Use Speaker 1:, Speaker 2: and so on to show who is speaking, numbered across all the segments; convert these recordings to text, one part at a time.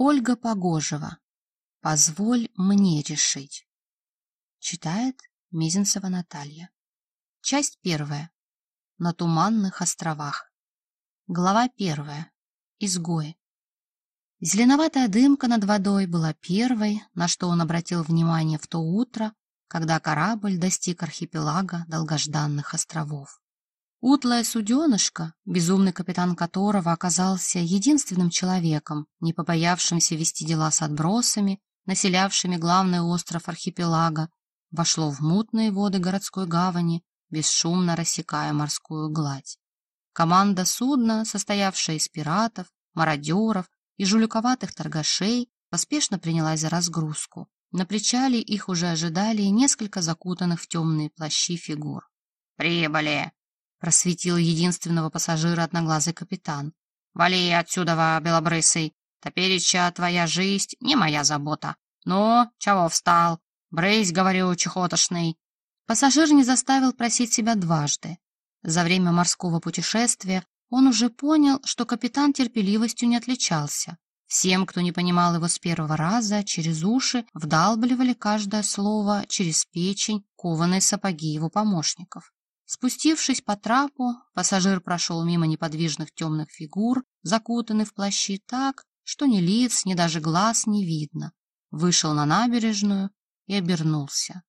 Speaker 1: Ольга Погожева. Позволь мне решить. Читает Мезенцева Наталья. Часть первая. На Туманных островах. Глава первая. Изгои. Зеленоватая дымка над водой была первой, на что он обратил внимание в то утро, когда корабль достиг архипелага долгожданных островов. Утлая суденышко, безумный капитан которого оказался единственным человеком, не побоявшимся вести дела с отбросами, населявшими главный остров архипелага, вошло в мутные воды городской гавани, бесшумно рассекая морскую гладь. Команда судна, состоявшая из пиратов, мародеров и жуликоватых торгашей, поспешно принялась за разгрузку. На причале их уже ожидали несколько закутанных в темные плащи фигур.
Speaker 2: «Прибыли!»
Speaker 1: Просветил единственного пассажира одноглазый капитан.
Speaker 2: «Вали отсюда, белобрысый! Топереча твоя жизнь не моя забота. Ну, чего встал? Брысь, говорю, чехотошный!»
Speaker 1: Пассажир не заставил просить себя дважды. За время морского путешествия он уже понял, что капитан терпеливостью не отличался. Всем, кто не понимал его с первого раза, через уши вдалбливали каждое слово через печень кованые сапоги его помощников. Спустившись по трапу, пассажир прошел мимо неподвижных темных фигур, закутанных в плащи так, что ни лиц, ни даже глаз не видно. Вышел на набережную и обернулся.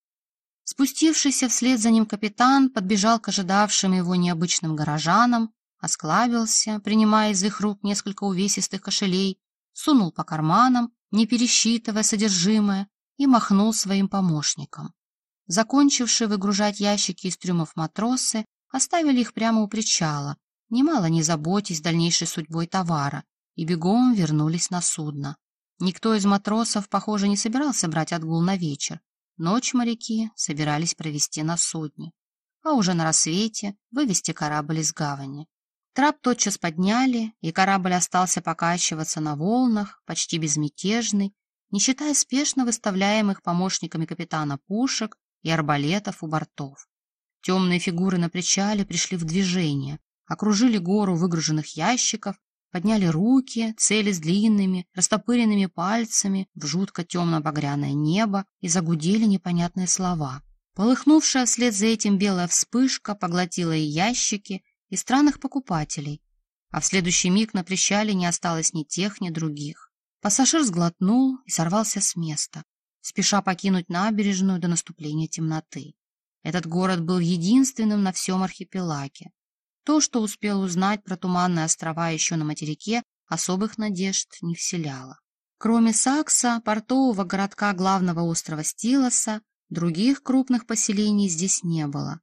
Speaker 1: Спустившийся вслед за ним капитан подбежал к ожидавшим его необычным горожанам, осклабился, принимая из их рук несколько увесистых кошелей, сунул по карманам, не пересчитывая содержимое, и махнул своим помощникам. Закончившие выгружать ящики из трюмов матросы оставили их прямо у причала, немало не заботясь дальнейшей судьбой товара, и бегом вернулись на судно. Никто из матросов, похоже, не собирался брать отгул на вечер. Ночь моряки собирались провести на судне, а уже на рассвете вывести корабль из гавани. Трап тотчас подняли, и корабль остался покачиваться на волнах, почти безмятежный, не считая спешно выставляемых помощниками капитана пушек и арбалетов у бортов. Темные фигуры на причале пришли в движение, окружили гору выгруженных ящиков, подняли руки, цели с длинными, растопыренными пальцами в жутко темно-багряное небо и загудели непонятные слова. Полыхнувшая вслед за этим белая вспышка поглотила и ящики, и странных покупателей, а в следующий миг на причале не осталось ни тех, ни других. Пассажир сглотнул и сорвался с места спеша покинуть набережную до наступления темноты. Этот город был единственным на всем архипелаге. То, что успел узнать про туманные острова еще на материке, особых надежд не вселяло. Кроме Сакса, портового городка главного острова Стилоса, других крупных поселений здесь не было.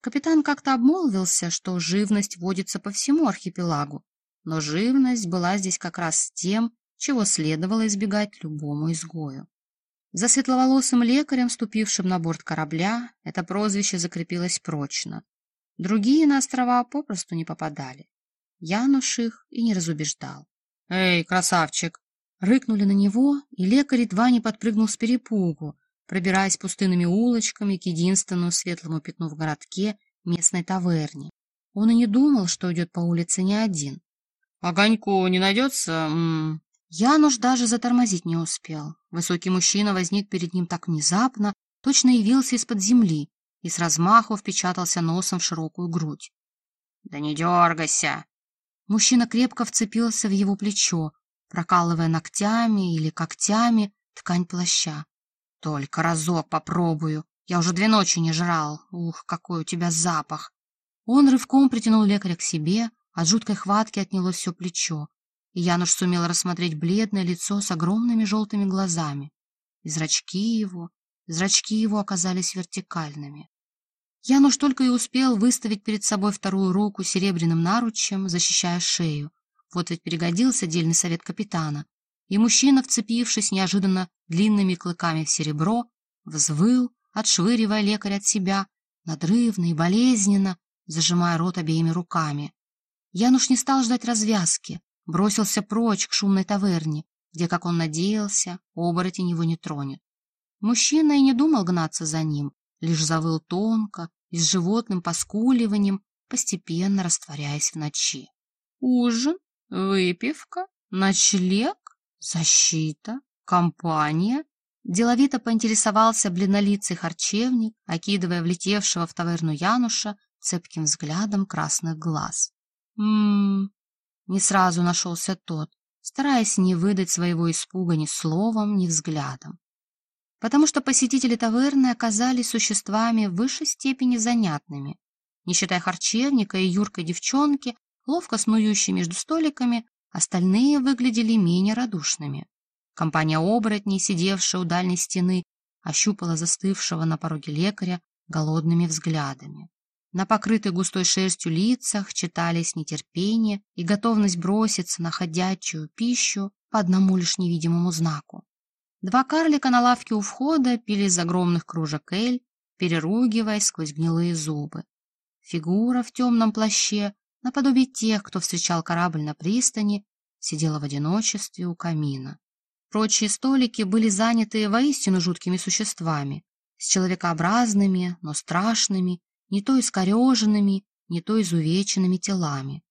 Speaker 1: Капитан как-то обмолвился, что живность водится по всему архипелагу, но живность была здесь как раз тем, чего следовало избегать любому изгою. За светловолосым лекарем, ступившим на борт корабля, это прозвище закрепилось прочно. Другие на острова попросту не попадали. Януш их и не разубеждал.
Speaker 2: «Эй, красавчик!»
Speaker 1: Рыкнули на него, и лекарь едва не подпрыгнул с перепугу, пробираясь пустынными улочками к единственному светлому пятну в городке местной таверне. Он и не думал, что идет по улице не один.
Speaker 2: «Огоньку не найдется?» М -м
Speaker 1: Януш даже затормозить не успел. Высокий мужчина возник перед ним так внезапно, точно явился из-под земли и с размаху впечатался носом в широкую грудь.
Speaker 2: «Да не дергайся!»
Speaker 1: Мужчина крепко вцепился в его плечо, прокалывая ногтями или когтями ткань плаща. «Только разок попробую. Я уже две ночи не жрал. Ух, какой у тебя запах!» Он рывком притянул лекаря к себе, от жуткой хватки отнялось все плечо. Януш сумел рассмотреть бледное лицо с огромными желтыми глазами. И зрачки его, зрачки его оказались вертикальными. Януш только и успел выставить перед собой вторую руку серебряным наручем, защищая шею. Вот ведь перегодился дельный совет капитана. И мужчина, вцепившись неожиданно длинными клыками в серебро, взвыл, отшвыривая лекаря от себя, надрывно и болезненно, зажимая рот обеими руками. Януш не стал ждать развязки, бросился прочь к шумной таверне, где, как он надеялся, оборотень его не тронет. Мужчина и не думал гнаться за ним, лишь завыл тонко и с животным поскуливанием, постепенно растворяясь в ночи.
Speaker 2: «Ужин? Выпивка? Ночлег?»
Speaker 1: Защита? Компания? Деловито поинтересовался блинолицый харчевник, окидывая влетевшего в таверну Януша цепким взглядом красных глаз. «М-м-м...» Не сразу нашелся тот, стараясь не выдать своего испуга ни словом, ни взглядом. Потому что посетители таверны оказались существами в высшей степени занятными. Не считая харчевника и юркой девчонки, ловко снующей между столиками, остальные выглядели менее радушными. Компания оборотней, сидевшая у дальней стены, ощупала застывшего на пороге лекаря голодными взглядами. На покрытых густой шерстью лицах читались нетерпение и готовность броситься на ходячую пищу по одному лишь невидимому знаку. Два карлика на лавке у входа пили из огромных кружек эль, переругиваясь сквозь гнилые зубы. Фигура в темном плаще, наподобие тех, кто встречал корабль на пристани, сидела в одиночестве у камина. Прочие столики были заняты воистину жуткими существами, с человекообразными, но страшными, не то искореженными, не то изувеченными телами.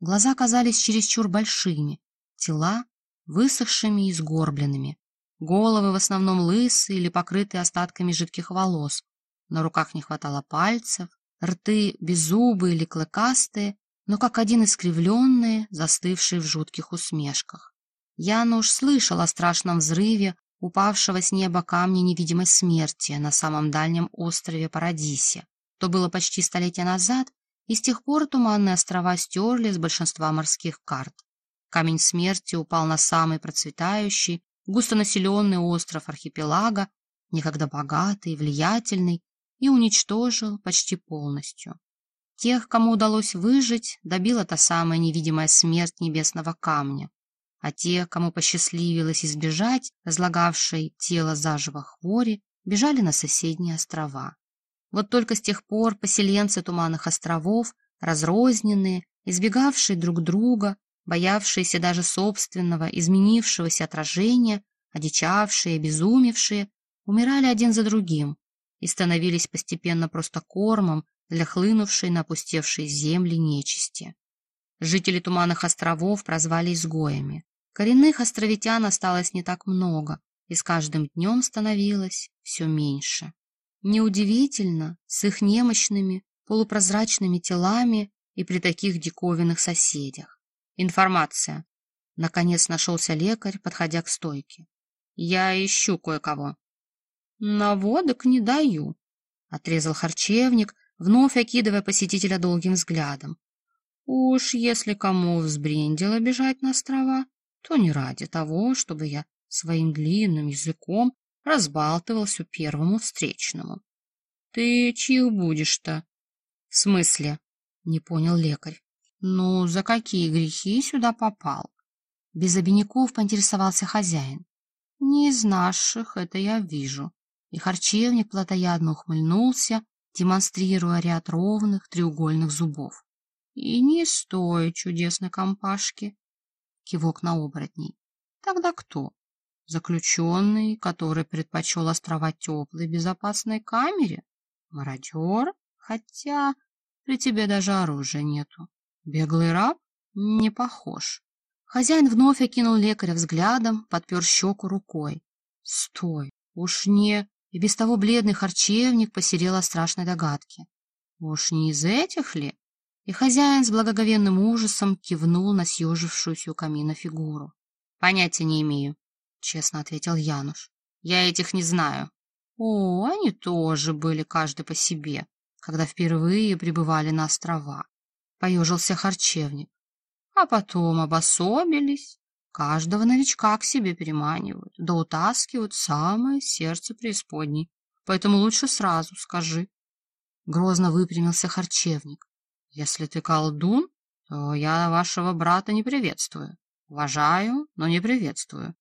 Speaker 1: Глаза казались чересчур большими, тела высохшими и сгорбленными, головы в основном лысые или покрытые остатками жидких волос, на руках не хватало пальцев, рты беззубые или клыкастые, но как один искривленные, застывшие в жутких усмешках. Януш слышал о страшном взрыве, упавшего с неба камня невидимой смерти на самом дальнем острове Парадисе. То было почти столетие назад, и с тех пор туманные острова стерли с большинства морских карт. Камень смерти упал на самый процветающий, густонаселенный остров архипелага, некогда богатый, влиятельный, и уничтожил почти полностью. Тех, кому удалось выжить, добила та самая невидимая смерть небесного камня а те, кому посчастливилось избежать разлагавшей тело заживо хвори, бежали на соседние острова. Вот только с тех пор поселенцы Туманных островов, разрозненные, избегавшие друг друга, боявшиеся даже собственного, изменившегося отражения, одичавшие, обезумевшие, умирали один за другим и становились постепенно просто кормом для хлынувшей на опустевшие земли нечисти. Жители Туманных островов прозвали изгоями. Коренных островитян осталось не так много, и с каждым днем становилось все меньше. Неудивительно, с их немощными, полупрозрачными телами и при таких диковинных соседях. Информация. Наконец нашелся лекарь, подходя к стойке. Я ищу кое-кого. Наводок не даю, отрезал харчевник, вновь окидывая посетителя долгим взглядом. Уж если кому взбрендило бежать на острова, то не ради того, чтобы я своим длинным языком разбалтывался первому встречному. — Ты чьих будешь-то? — В смысле? — не понял лекарь. — Ну, за какие грехи сюда попал? Без обиняков поинтересовался хозяин. — Не из наших, это я вижу. И харчевник плотоядно ухмыльнулся, демонстрируя ряд ровных треугольных зубов. — И не стоит чудесной компашки. Кивок на оборотней. Тогда кто? Заключенный, который предпочел острова теплой безопасной камере? Мародер? Хотя при тебе даже оружия нету. Беглый раб? Не похож. Хозяин вновь окинул лекаря взглядом, подпер щеку рукой. Стой, уж не... И без того бледный харчевник посерел от страшной догадки. Уж не из этих ли? И хозяин с благоговенным ужасом кивнул на съежившуюся у камина фигуру. — Понятия не имею, — честно ответил Януш. — Я этих не знаю. — О, они тоже были каждый по себе, когда впервые прибывали на острова. Поежился харчевник. А потом обособились. Каждого новичка к себе переманивают, да утаскивают самое сердце преисподней. Поэтому лучше сразу скажи. Грозно выпрямился харчевник. Если ты колдун, то я вашего брата не приветствую. Уважаю, но не приветствую.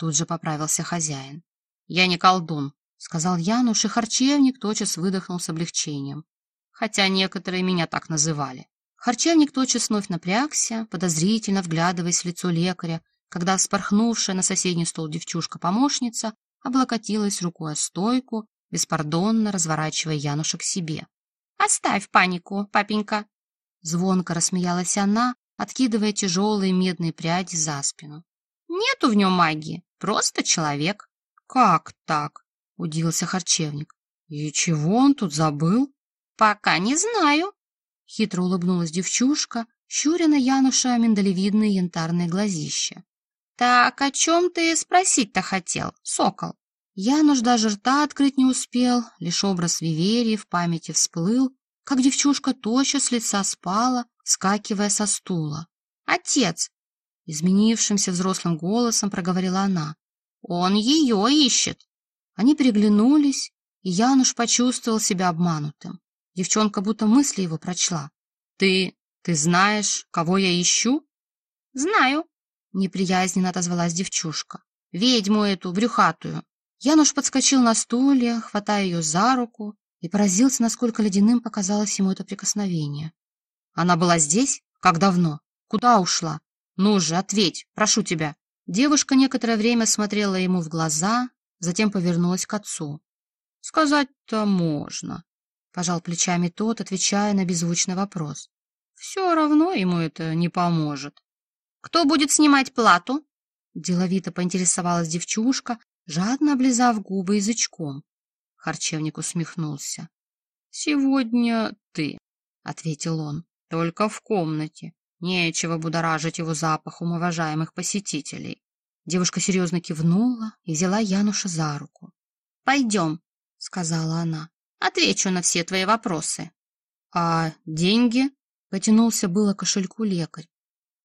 Speaker 1: Тут же поправился хозяин. Я не колдун, сказал Януш, и харчевник тотчас выдохнул с облегчением. Хотя некоторые меня так называли. Харчевник тотчас вновь напрягся, подозрительно вглядываясь в лицо лекаря, когда вспорхнувшая на соседний стол девчушка-помощница облокотилась рукой о стойку, беспардонно разворачивая Януша к себе. Оставь панику, папенька. Звонко рассмеялась она, откидывая тяжелые медные пряди за спину.
Speaker 2: Нету в нем магии, просто человек.
Speaker 1: Как так? Удивился харчевник. И чего он тут забыл?
Speaker 2: Пока не знаю.
Speaker 1: Хитро улыбнулась девчушка, щуря на Януша миндалевидные янтарные глазища.
Speaker 2: Так о чем ты спросить-то хотел, сокол?
Speaker 1: Януш даже рта открыть не успел, лишь образ Виверии в памяти всплыл, как девчушка тоща с лица спала, скакивая со стула.
Speaker 2: «Отец!»
Speaker 1: — изменившимся взрослым голосом проговорила она.
Speaker 2: «Он ее ищет!»
Speaker 1: Они переглянулись, и Януш почувствовал себя обманутым. Девчонка будто мысли его прочла. «Ты... ты знаешь, кого я ищу?»
Speaker 2: «Знаю», —
Speaker 1: неприязненно отозвалась девчушка. «Ведьму эту, брюхатую». Януш подскочил на стуле, хватая ее за руку, и поразился, насколько ледяным показалось ему это прикосновение. «Она была здесь? Как давно? Куда ушла? Ну же, ответь, прошу тебя!» Девушка некоторое время смотрела ему в глаза, затем повернулась к отцу. «Сказать-то можно», — пожал плечами тот, отвечая на беззвучный вопрос. «Все равно ему это не поможет».
Speaker 2: «Кто будет снимать плату?»
Speaker 1: Деловито поинтересовалась девчушка, жадно облизав губы язычком. Харчевник усмехнулся. «Сегодня ты», — ответил он, — «только в комнате. Нечего будоражить его запахом уважаемых посетителей». Девушка серьезно кивнула и взяла Януша за руку.
Speaker 2: «Пойдем», —
Speaker 1: сказала она.
Speaker 2: «Отвечу на все твои вопросы».
Speaker 1: «А деньги?» — потянулся было кошельку лекарь.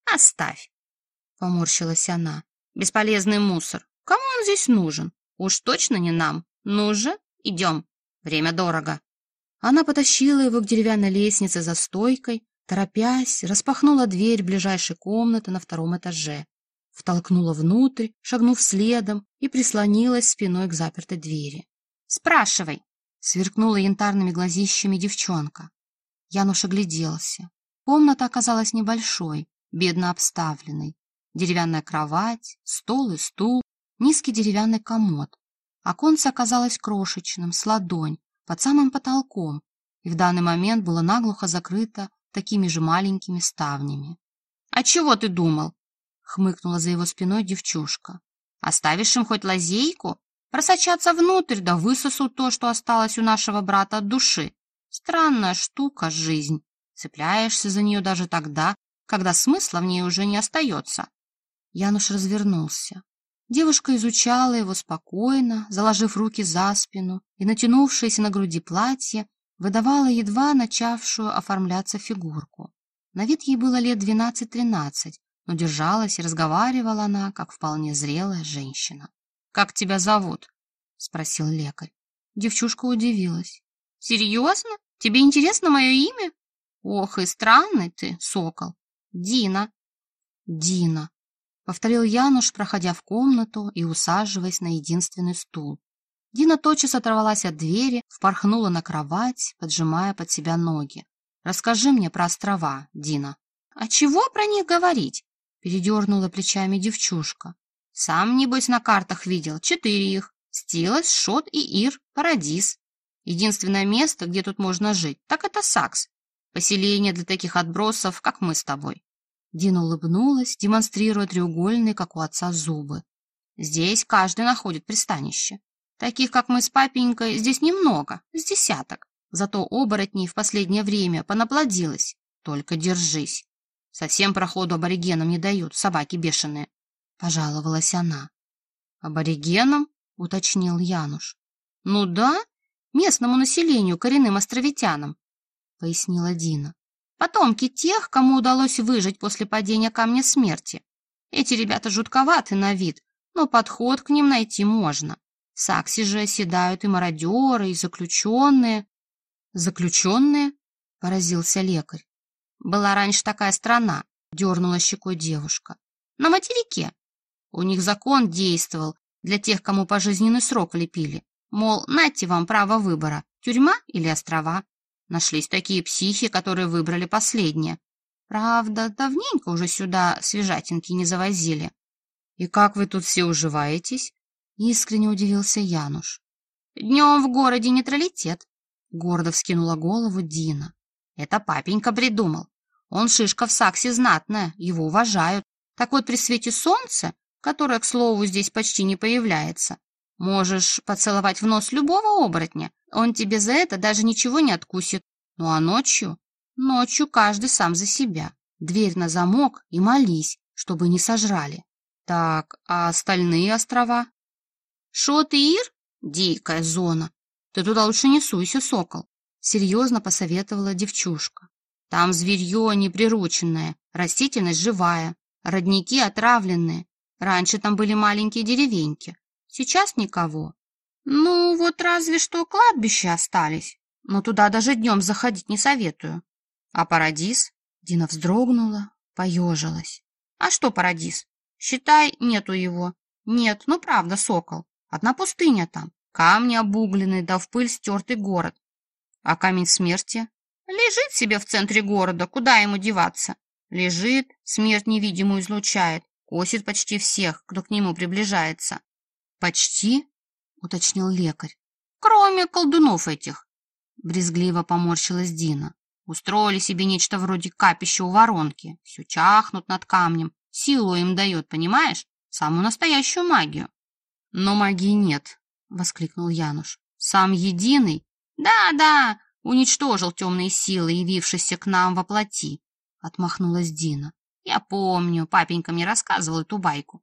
Speaker 2: «Оставь», —
Speaker 1: поморщилась она.
Speaker 2: «Бесполезный мусор. Кому он здесь нужен? Уж точно не нам. Ну же, идем. Время дорого».
Speaker 1: Она потащила его к деревянной лестнице за стойкой, торопясь, распахнула дверь ближайшей комнаты на втором этаже, втолкнула внутрь, шагнув следом и прислонилась спиной к запертой двери.
Speaker 2: «Спрашивай!»
Speaker 1: — сверкнула янтарными глазищами девчонка. Януш огляделся. Комната оказалась небольшой, бедно обставленной. Деревянная кровать, стол и стул, низкий деревянный комод. Оконце оказалось крошечным, с ладонь, под самым потолком, и в данный момент было наглухо закрыто такими же маленькими ставнями.
Speaker 2: «А чего ты думал?»
Speaker 1: — хмыкнула за его спиной девчушка.
Speaker 2: «Оставишь им хоть лазейку? Просочаться внутрь, да высосут то, что осталось у нашего брата от души. Странная штука жизнь. Цепляешься за нее даже тогда, когда смысла в ней уже не остается».
Speaker 1: Януш развернулся. Девушка изучала его спокойно, заложив руки за спину, и натянувшееся на груди платье выдавало едва начавшую оформляться фигурку. На вид ей было лет двенадцать-тринадцать, но держалась и разговаривала она, как вполне зрелая женщина. «Как тебя зовут?» — спросил лекарь. Девчушка удивилась.
Speaker 2: «Серьезно? Тебе интересно мое имя? Ох, и странный ты, сокол. Дина».
Speaker 1: «Дина», — повторил Януш, проходя в комнату и усаживаясь на единственный стул. Дина тотчас оторвалась от двери, впорхнула на кровать, поджимая под себя ноги. «Расскажи мне про острова, Дина».
Speaker 2: «А чего про них говорить?»
Speaker 1: — передернула плечами девчушка.
Speaker 2: «Сам, небось, на картах видел. Четыре их. Стилос, Шот и Ир, Парадис. Единственное место, где тут можно жить, так это Сакс. Поселение для таких отбросов, как мы с тобой.
Speaker 1: Дина улыбнулась, демонстрируя треугольные, как у отца, зубы.
Speaker 2: «Здесь каждый находит пристанище. Таких, как мы с папенькой, здесь немного, с десяток. Зато оборотней в последнее время понаплодилось. Только держись. Совсем проходу аборигенам не дают, собаки бешеные», — пожаловалась она.
Speaker 1: «Аборигенам?» — уточнил Януш.
Speaker 2: «Ну да, местному населению, коренным островитянам», — пояснила Дина. Потомки тех, кому удалось выжить после падения камня смерти. Эти ребята жутковаты на вид, но подход к ним найти можно. В Саксе же оседают и мародеры, и заключенные.
Speaker 1: Заключенные? Поразился лекарь.
Speaker 2: Была раньше такая страна, дернула щекой девушка. На материке. У них закон действовал для тех, кому пожизненный срок влепили. Мол, нате вам право выбора, тюрьма или острова. Нашлись такие психи, которые выбрали последнее. Правда, давненько уже сюда свежатинки не завозили.
Speaker 1: — И как вы тут все уживаетесь? — искренне удивился Януш.
Speaker 2: — Днем в городе нейтралитет, —
Speaker 1: гордо вскинула голову Дина.
Speaker 2: — Это папенька придумал. Он шишка в саксе знатная, его уважают. Так вот, при свете солнца которая, к слову, здесь почти не появляется. Можешь поцеловать в нос любого оборотня, он тебе за это даже ничего не откусит. Ну а ночью? Ночью каждый сам за себя. Дверь на замок и молись, чтобы не сожрали. Так, а остальные острова? Шот и Ир? Дикая зона. Ты туда лучше не суйся, сокол. Серьезно посоветовала девчушка. Там зверье неприрученное, растительность живая, родники отравленные. Раньше там были маленькие деревеньки. Сейчас никого. Ну, вот разве что кладбища остались. Но туда даже днем заходить не советую. А Парадис? Дина вздрогнула, поежилась. А что Парадис? Считай, нету его. Нет, ну правда, сокол. Одна пустыня там. Камни обугленные, да в пыль стертый город. А камень смерти? Лежит себе в центре города, куда ему деваться? Лежит, смерть невидимую излучает, косит почти всех, кто к нему приближается. Почти? уточнил лекарь. Кроме колдунов этих. Брезгливо поморщилась Дина. Устроили себе нечто вроде капища у воронки. Все чахнут над камнем. Силу им дает, понимаешь? Самую настоящую магию. Но магии нет, воскликнул Януш. Сам единый? Да-да, уничтожил темные силы, явившиеся к нам во плоти, отмахнулась Дина. Я помню, папенька мне рассказывал эту байку.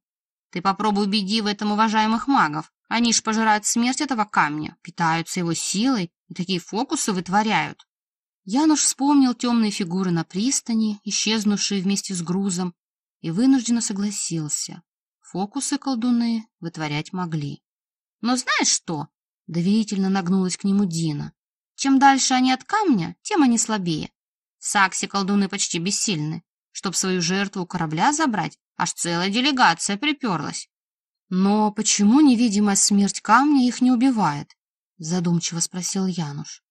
Speaker 2: Ты попробуй убеди в этом уважаемых магов. Они ж пожирают смерть этого камня, питаются его силой и такие фокусы вытворяют. Януш вспомнил темные фигуры на пристани, исчезнувшие вместе с грузом, и вынужденно согласился. Фокусы колдуны вытворять могли. Но знаешь что? Доверительно нагнулась к нему Дина. Чем дальше они от камня, тем они слабее. В Саксе колдуны почти бессильны. Чтоб свою жертву корабля забрать, аж целая делегация приперлась. Но почему невидимая смерть камня их не убивает? Задумчиво спросил Януш.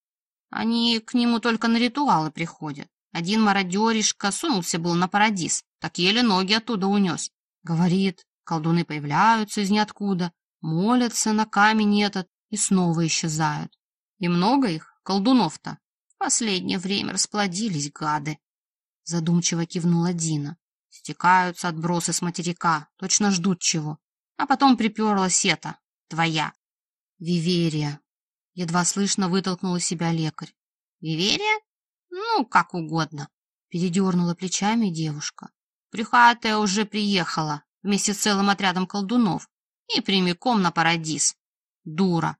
Speaker 2: Они к нему только на ритуалы приходят. Один мародеришка сунулся был на парадис, так еле ноги оттуда унес. Говорит, колдуны появляются из ниоткуда, молятся на камень этот и снова исчезают. И много их, колдунов-то. В последнее время расплодились гады. Задумчиво кивнула Дина. Стекаются отбросы с материка, точно ждут чего. А потом приперлась это, твоя. Виверия. Едва слышно вытолкнула себя лекарь. Виверия? Ну, как угодно. Передернула плечами девушка. Брюхатая уже приехала вместе с целым отрядом колдунов и прямиком на парадис. Дура.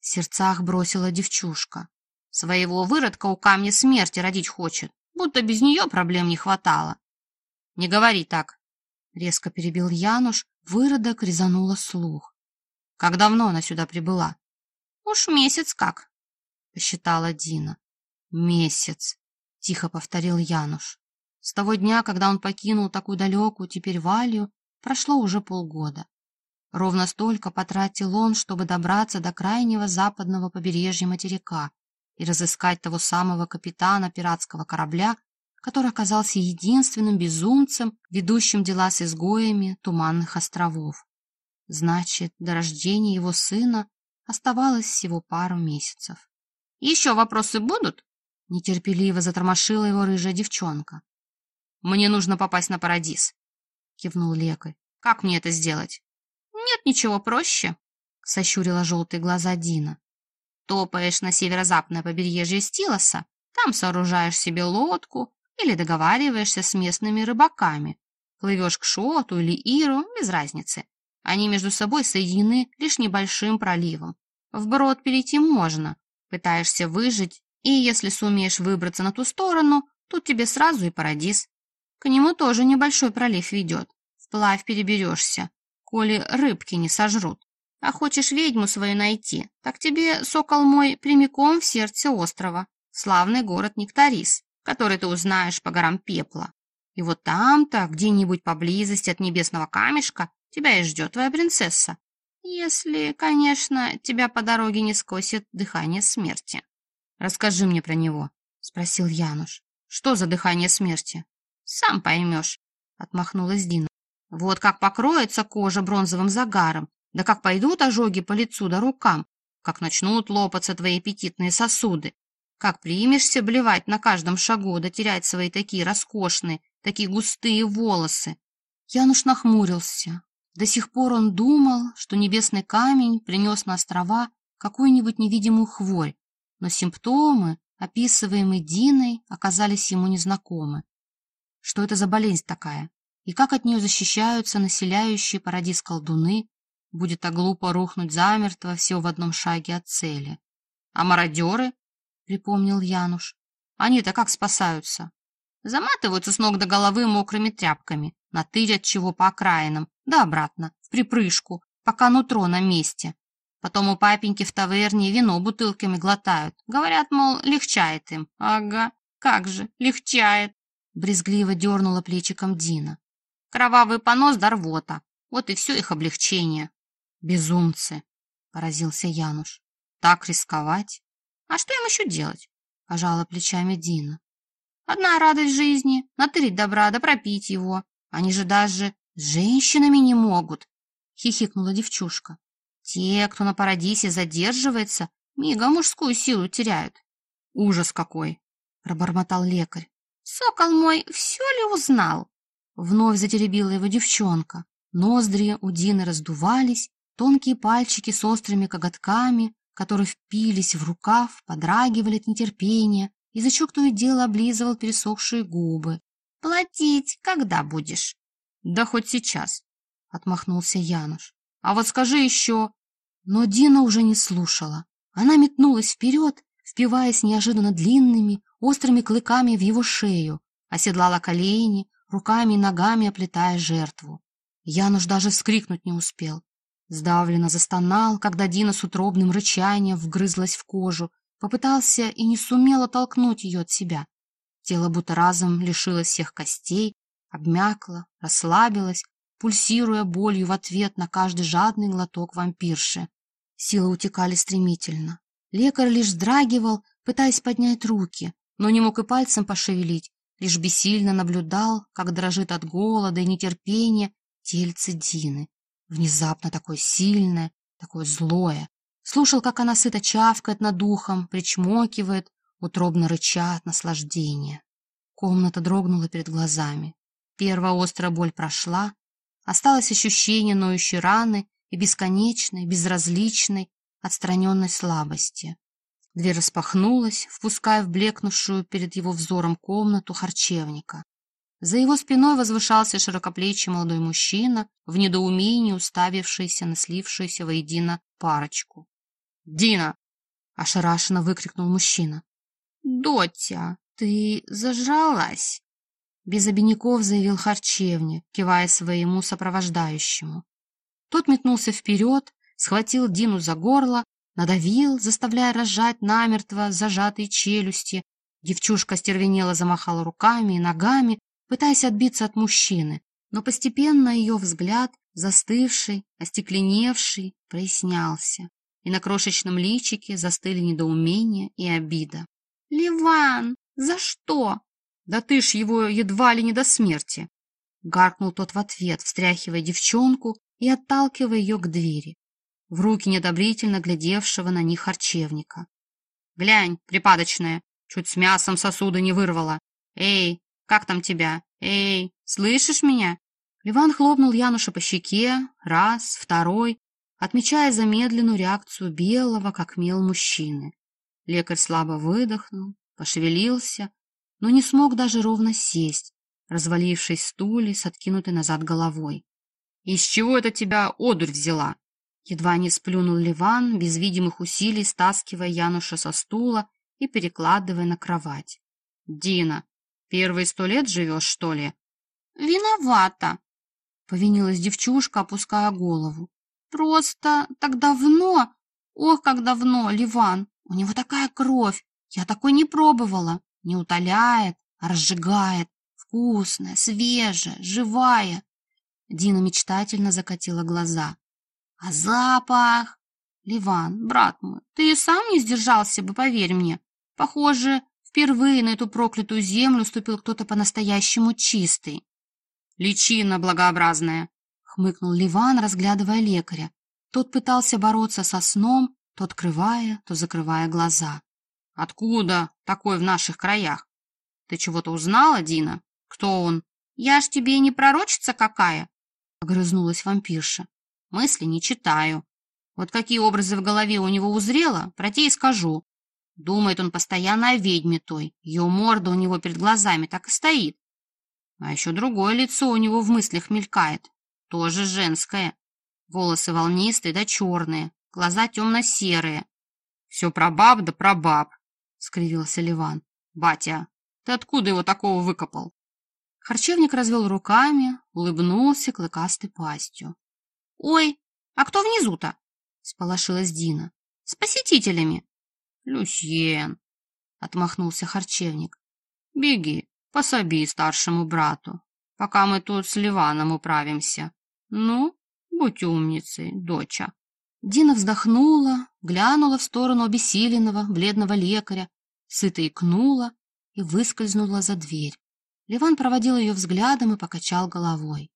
Speaker 2: В сердцах бросила девчушка. Своего выродка у камня смерти родить хочет, будто без нее проблем не хватало. Не говори так, резко перебил Януш, выродок резанула слух. Как давно она сюда прибыла? Уж месяц как, посчитала Дина. Месяц, тихо повторил Януш. С того дня, когда он покинул такую далекую теперь Валью, прошло уже полгода. Ровно столько потратил он, чтобы добраться до крайнего западного побережья материка и разыскать того самого капитана пиратского корабля, который оказался единственным безумцем, ведущим дела с изгоями Туманных островов. Значит, до рождения его сына оставалось всего пару месяцев. «Еще вопросы будут?» — нетерпеливо затормошила его рыжая девчонка. «Мне нужно попасть на Парадис», — кивнул лекарь. «Как мне это сделать?» «Нет ничего проще», — сощурила желтые глаза Дина. «Топаешь на северо-западное побережье Стилоса, там сооружаешь себе лодку, или договариваешься с местными рыбаками. Плывешь к Шоту или Иру, без разницы. Они между собой соединены лишь небольшим проливом. Вброд перейти можно. Пытаешься выжить, и если сумеешь выбраться на ту сторону, тут тебе сразу и парадис. К нему тоже небольшой пролив ведет. Вплавь переберешься, коли рыбки не сожрут. А хочешь ведьму свою найти, так тебе, сокол мой, прямиком в сердце острова. Славный город Нектарис который ты узнаешь по горам пепла. И вот там-то, где-нибудь поблизости от небесного камешка, тебя и ждет твоя принцесса. Если, конечно, тебя по дороге не скосит дыхание смерти. Расскажи мне про него, — спросил Януш. Что за дыхание смерти? Сам поймешь, — отмахнулась Дина. Вот как покроется кожа бронзовым загаром, да как пойдут ожоги по лицу да рукам, как начнут лопаться твои аппетитные сосуды, как примешься блевать на каждом шагу, да терять свои такие роскошные, такие густые волосы. Януш нахмурился,
Speaker 1: До сих пор он думал, что небесный камень принес на острова какую-нибудь невидимую хворь, но симптомы, описываемые Диной, оказались ему незнакомы. Что это за болезнь такая? И как от нее защищаются населяющие парадис колдуны? Будет так глупо рухнуть замертво все в одном шаге от цели. А мародеры, припомнил Януш, они-то как спасаются? Заматываются с ног до головы мокрыми тряпками, натырят чего по окраинам, да обратно, в припрыжку, пока нутро на месте. Потом у папеньки в таверне вино бутылками глотают. Говорят, мол, легчает им. Ага, как же, легчает. Брезгливо дернула плечиком Дина. Кровавый понос да рвота. Вот и все их облегчение. Безумцы, поразился Януш. Так рисковать? А что им еще делать? Пожала плечами Дина. Одна радость жизни — натырить добра да пропить его. Они же даже с женщинами не могут, хихикнула девчушка. Те, кто на парадисе задерживается, мигом мужскую силу теряют. Ужас какой! пробормотал лекарь. Сокол мой все ли узнал? Вновь затеребила его девчонка. Ноздри у Дины раздувались, тонкие пальчики с острыми коготками, которые впились в рукав, подрагивали от нетерпения, язычок то и дело облизывал пересохшие губы. «Платить когда будешь?» «Да хоть сейчас», — отмахнулся Януш. «А вот скажи еще, но Дина уже не слушала. Она метнулась вперед, впиваясь неожиданно длинными, острыми клыками в его шею, оседлала колени, руками и ногами оплетая жертву. Януш даже вскрикнуть не успел. Сдавленно застонал, когда Дина с утробным рычанием вгрызлась в кожу, попытался и не сумел оттолкнуть ее от себя. Тело будто разом лишилось всех костей, обмякло, расслабилось, пульсируя болью в ответ на каждый жадный глоток вампирши. Силы утекали стремительно. Лекарь лишь вздрагивал, пытаясь поднять руки, но не мог и пальцем пошевелить, лишь бессильно наблюдал, как дрожит от голода и нетерпения тельце Дины. Внезапно такое сильное, такое злое. Слушал, как она сыто чавкает над ухом, причмокивает, утробно рыча от наслаждения. Комната дрогнула перед глазами. Первая острая боль прошла, осталось ощущение ноющей раны и бесконечной, безразличной, отстраненной слабости. Дверь распахнулась, впуская в блекнувшую перед его взором комнату харчевника. За его спиной возвышался широкоплечий молодой мужчина, в недоумении уставившийся на слившуюся воедино парочку. «Дина!» — ошарашенно выкрикнул мужчина. «Дотя, ты зажралась?» Без обиняков заявил харчевник, кивая своему сопровождающему. Тот метнулся вперед, схватил Дину за горло, надавил, заставляя разжать намертво зажатые челюсти. Девчушка стервенело замахала руками и ногами, пытаясь отбиться от мужчины, но постепенно ее взгляд, застывший, остекленевший, прояснялся, и на крошечном личике застыли недоумение и обида. «Ливан, за что?» «Да ты ж его едва ли не до смерти!» Гаркнул тот в ответ, встряхивая девчонку и отталкивая ее к двери, в руки недобрительно глядевшего на них харчевника. «Глянь, припадочная, чуть с мясом сосуды не вырвала. Эй, как там тебя? Эй, слышишь меня?» Иван хлопнул Януша по щеке, раз, второй, отмечая замедленную реакцию белого, как мел мужчины. Лекарь слабо выдохнул, пошевелился, но не смог даже ровно сесть, развалившись в стуле с откинутой назад головой. «Из чего это тебя одурь взяла?» Едва не сплюнул Ливан, без видимых усилий стаскивая Януша со стула и перекладывая на кровать. «Дина, первые сто лет живешь, что ли?» «Виновата!» — повинилась девчушка, опуская голову. «Просто так давно, ох, как давно, Ливан, у него такая кровь, я такой не пробовала, не утоляет, а разжигает, вкусная, свежая, живая. Дина мечтательно закатила глаза. А запах? Ливан, брат мой, ты и сам не сдержался бы, поверь мне. Похоже, впервые на эту проклятую землю ступил кто-то по-настоящему чистый. Личина благообразная, хмыкнул Ливан, разглядывая лекаря. Тот пытался бороться со сном, то открывая, то закрывая глаза. Откуда такой в наших краях? Ты чего-то узнала, Дина? Кто он? Я ж тебе не пророчица какая,
Speaker 2: огрызнулась вампирша. Мысли не читаю. Вот какие образы в голове у него узрело, про те и скажу. Думает он постоянно о ведьме той, ее морда у него перед глазами так и стоит. А еще другое лицо у него в мыслях мелькает, тоже женское. Волосы волнистые да черные, глаза темно-серые. Все про баб да про баб, — скривился Ливан. Батя, ты откуда его такого выкопал? Харчевник развел руками, улыбнулся клыкастой пастью. — Ой, а кто внизу-то? — сполошилась Дина. — С посетителями. — Люсьен, — отмахнулся харчевник. — Беги, пособи старшему брату, пока мы тут с Ливаном управимся. Ну, будь умницей, доча. Дина вздохнула, глянула в сторону обессиленного, бледного лекаря, сыто икнула и выскользнула за дверь. Ливан проводил ее взглядом и покачал головой. —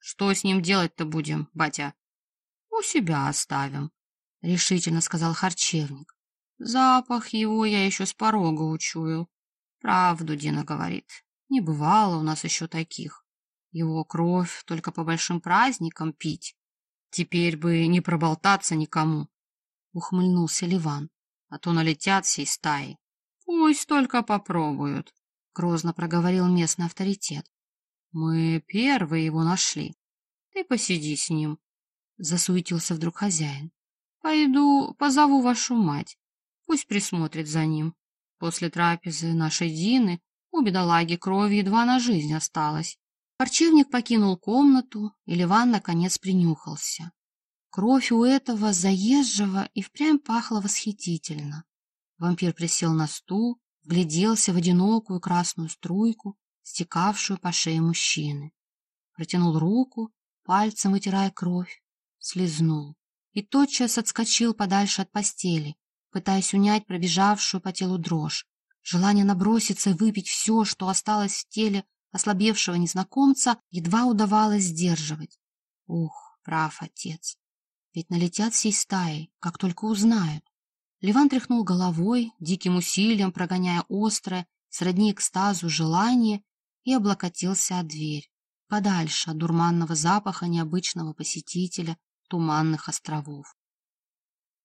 Speaker 2: Что с ним делать-то будем, батя? — У себя оставим, — решительно сказал харчевник. Запах его я еще с порога учуял. Правду Дина говорит. Не бывало у нас еще таких. Его кровь только по большим праздникам пить. Теперь бы не проболтаться никому, — ухмыльнулся Ливан, — а то налетят всей стаи. Пусть только попробуют. — грозно проговорил местный авторитет. «Мы первые его нашли. Ты посиди с ним», — засуетился вдруг хозяин. «Пойду позову вашу мать. Пусть присмотрит за ним. После трапезы нашей Дины у бедолаги крови едва на жизнь осталось». Харчевник покинул комнату, и Ливан наконец принюхался. Кровь у этого заезжего и впрямь пахла восхитительно. Вампир присел на стул, вгляделся в одинокую красную струйку, стекавшую по шее мужчины. Протянул руку, пальцем вытирая кровь, слезнул и тотчас отскочил подальше от постели, пытаясь унять пробежавшую по телу дрожь. Желание наброситься и выпить все, что осталось в теле ослабевшего незнакомца, едва удавалось сдерживать. Ух, прав отец, ведь налетят всей стаей, как только узнают. Ливан тряхнул головой, диким усилием прогоняя острое, сродни экстазу желание, и облокотился от дверь, подальше от дурманного запаха необычного посетителя туманных островов.